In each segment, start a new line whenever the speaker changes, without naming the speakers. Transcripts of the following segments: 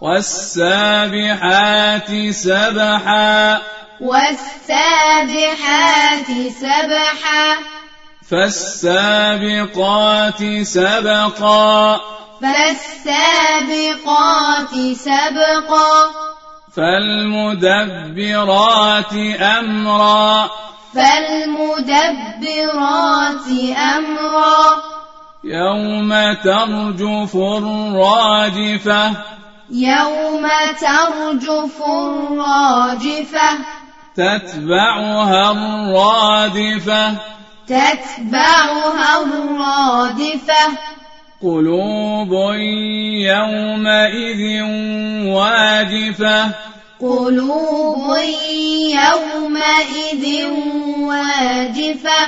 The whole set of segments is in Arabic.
والسابحات سبحا
والسابحات سبحا
فالسابقات سبقا
فالسابقات سبقا
فالمدبرات أمرا
فالمدبرات أمرا
يوم ترجف الراجفة
يوم ترجف الراجفة
تتبعها الرادفة
تتبعها الرادفة
قلوب يومئذ واجفة قلوب
يومئذ واجفة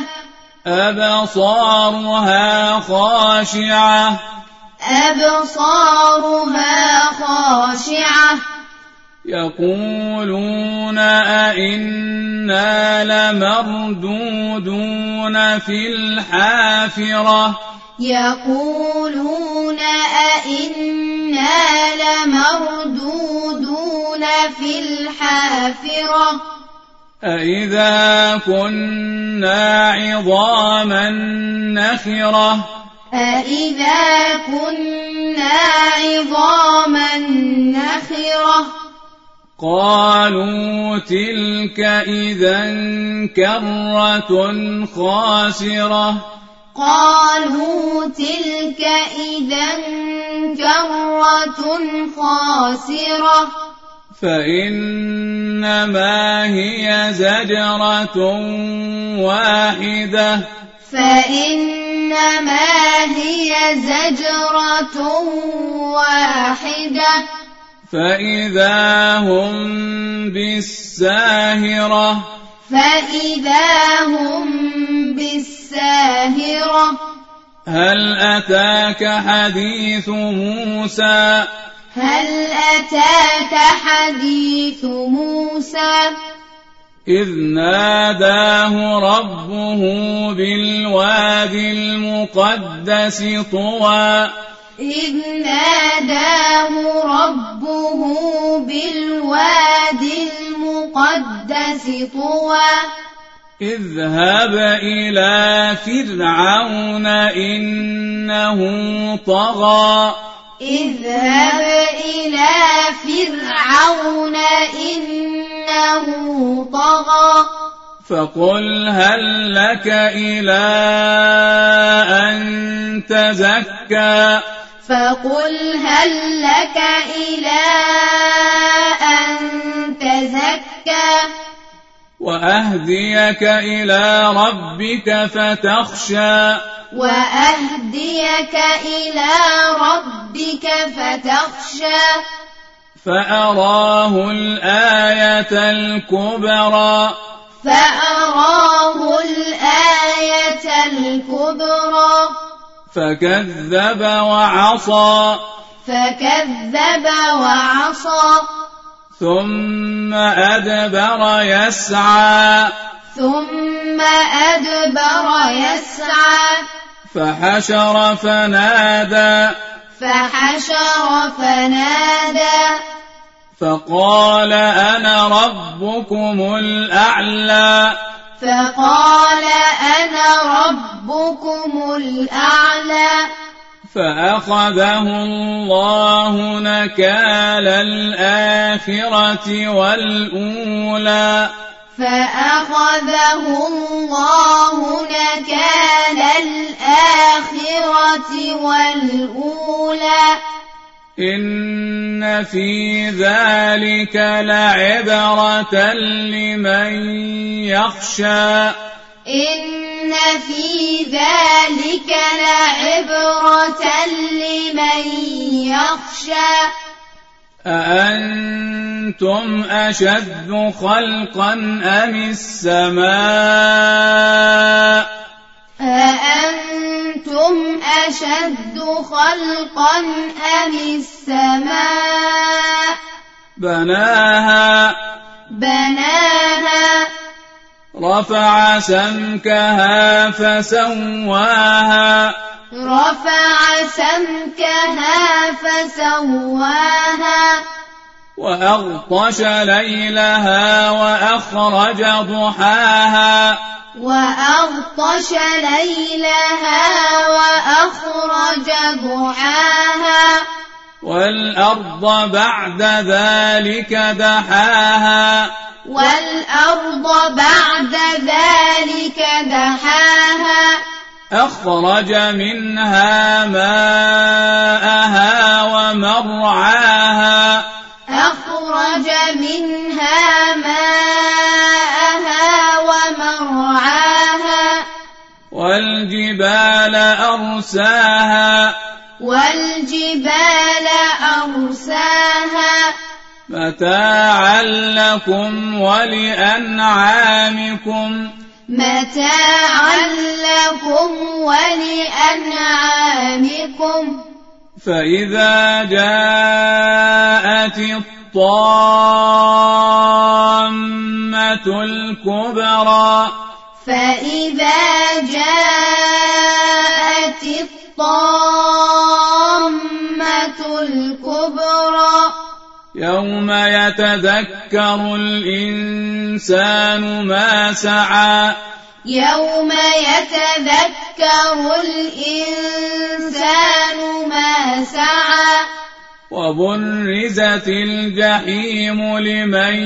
أبصارها خاشعة
أبصارها خاشعة
يقولون أئنا لمردودون في الحافرة
يقولون أئنا لمردودون في الحافرة
أئذا كُنَّا عِظَامًا نَخِرَةً
أَإِذَا كُنَّا عِظَامًا نَخِرَةً
قَالُوا تِلْكَ إِذًا كَرَّةٌ خَاسِرَةٌ
قَالُوا تِلْكَ إِذًا كَرَّةٌ خَاسِرَةٌ
فَإِنَّمَا هِيَ زَجْرَةٌ وَاحِدَةٌ
فَإِنَّ انما هي زجرة واحدة
فإذا هم بالساهرة
فإذا هم بالساهرة
هل أتاك حديث موسى
هل أتاك حديث موسى
إذ ناداه ربه بالواد المقدس طوى إذ
ناداه ربه بالواد المقدس طوى
اذهب إلى فرعون إنه طغى
اذهب إلى فرعون إنه أنه طغى
فقل هل لك إلى أن تزكى فقل هل لك إلى
أن تزكى
وأهديك إلى ربك فتخشى
وأهديك إلى ربك فتخشى
فأراه الآية الكبرى
فأراه الآية الكبرى
فكذب وعصى
فكذب وعصى
ثم أدبر يسعى
ثم أدبر يسعى
فحشر فنادى
فحشر فنادى
فقال أنا ربكم الأعلى
فقال أنا ربكم الأعلى
فأخذه الله نكال الآخرة والأولى
فأخذه الله نكال والأولى
إن في ذلك لعبرة لمن يخشى
إن في ذلك لعبرة لمن يخشى
أأنتم أشد خلقا أم السماء
أأنتم أشد خلقا أم السماء
بناها بناها رفع سمكها فسواها
رفع سمكها فسواها
وأغطش ليلها وأخرج ضحاها
وأغطش ليلها وأخرج دعاها
والأرض بعد ذلك دحاها
والأرض بعد ذلك دحاها
أخرج منها ماءها ومرعاها والجبال أرساها
والجبال أرساها
متاعا لكم ولأنعامكم
متاعا لكم ولأنعامكم
فإذا جاءت الطامة الكبرى يوم يتذكر الإنسان ما سعى
يوم يتذكر الإنسان ما سعى
وبرزت الجحيم لمن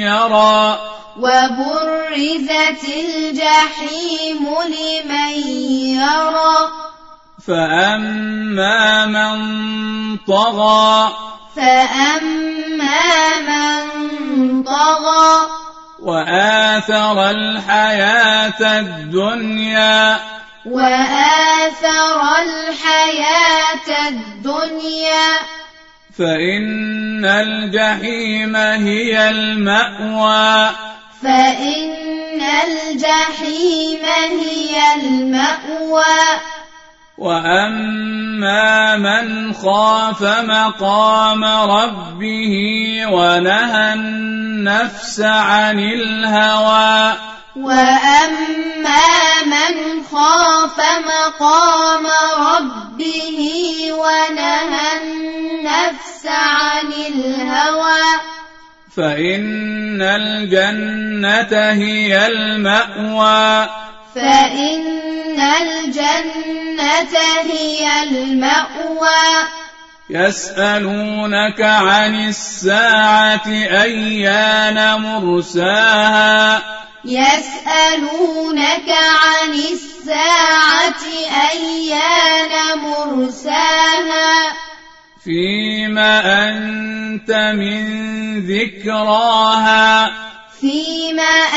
يرى
وبرزت الجحيم لمن يرى
فأما من طغى
فأما من طغى
وآثر الحياة الدنيا
وآثر الحياة الدنيا
فإن الجحيم هي المأوى
فإن الجحيم هي المأوى
وَأَمَّا مَنْ خَافَ مَقَامَ رَبِّهِ وَنَهَى النَّفْسَ عَنِ الْهَوَى
وَأَمَّا مَنْ خَافَ مَقَامَ رَبِّهِ وَنَهَى النَّفْسَ عَنِ الْهَوَى
فَإِنَّ الْجَنَّةَ هِيَ الْمَأْوَى
فإن الجنة هي المأوى
يسألونك عن الساعة أيان مرساها
يسألونك عن الساعة أيان مرساها
فيما أنت من ذكراها
فيما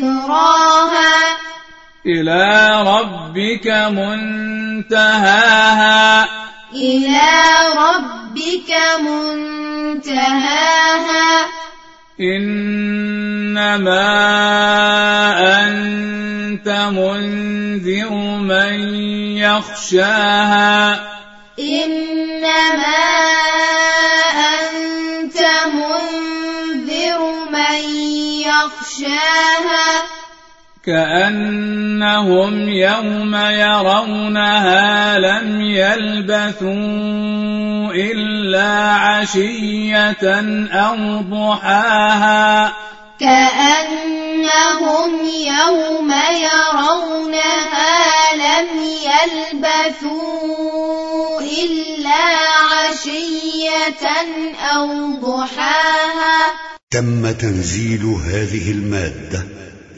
ذكراها
إلى ربك منتهاها
إلى ربك منتهاها
إنما أنت منذر من يخشاها إنما كأنهم يوم يرونها لم يلبثوا إلا عشية أو ضحاها
كأنهم يوم يرونها لم يلبثوا إلا عشية أو ضحاها تم تنزيل هذه المادة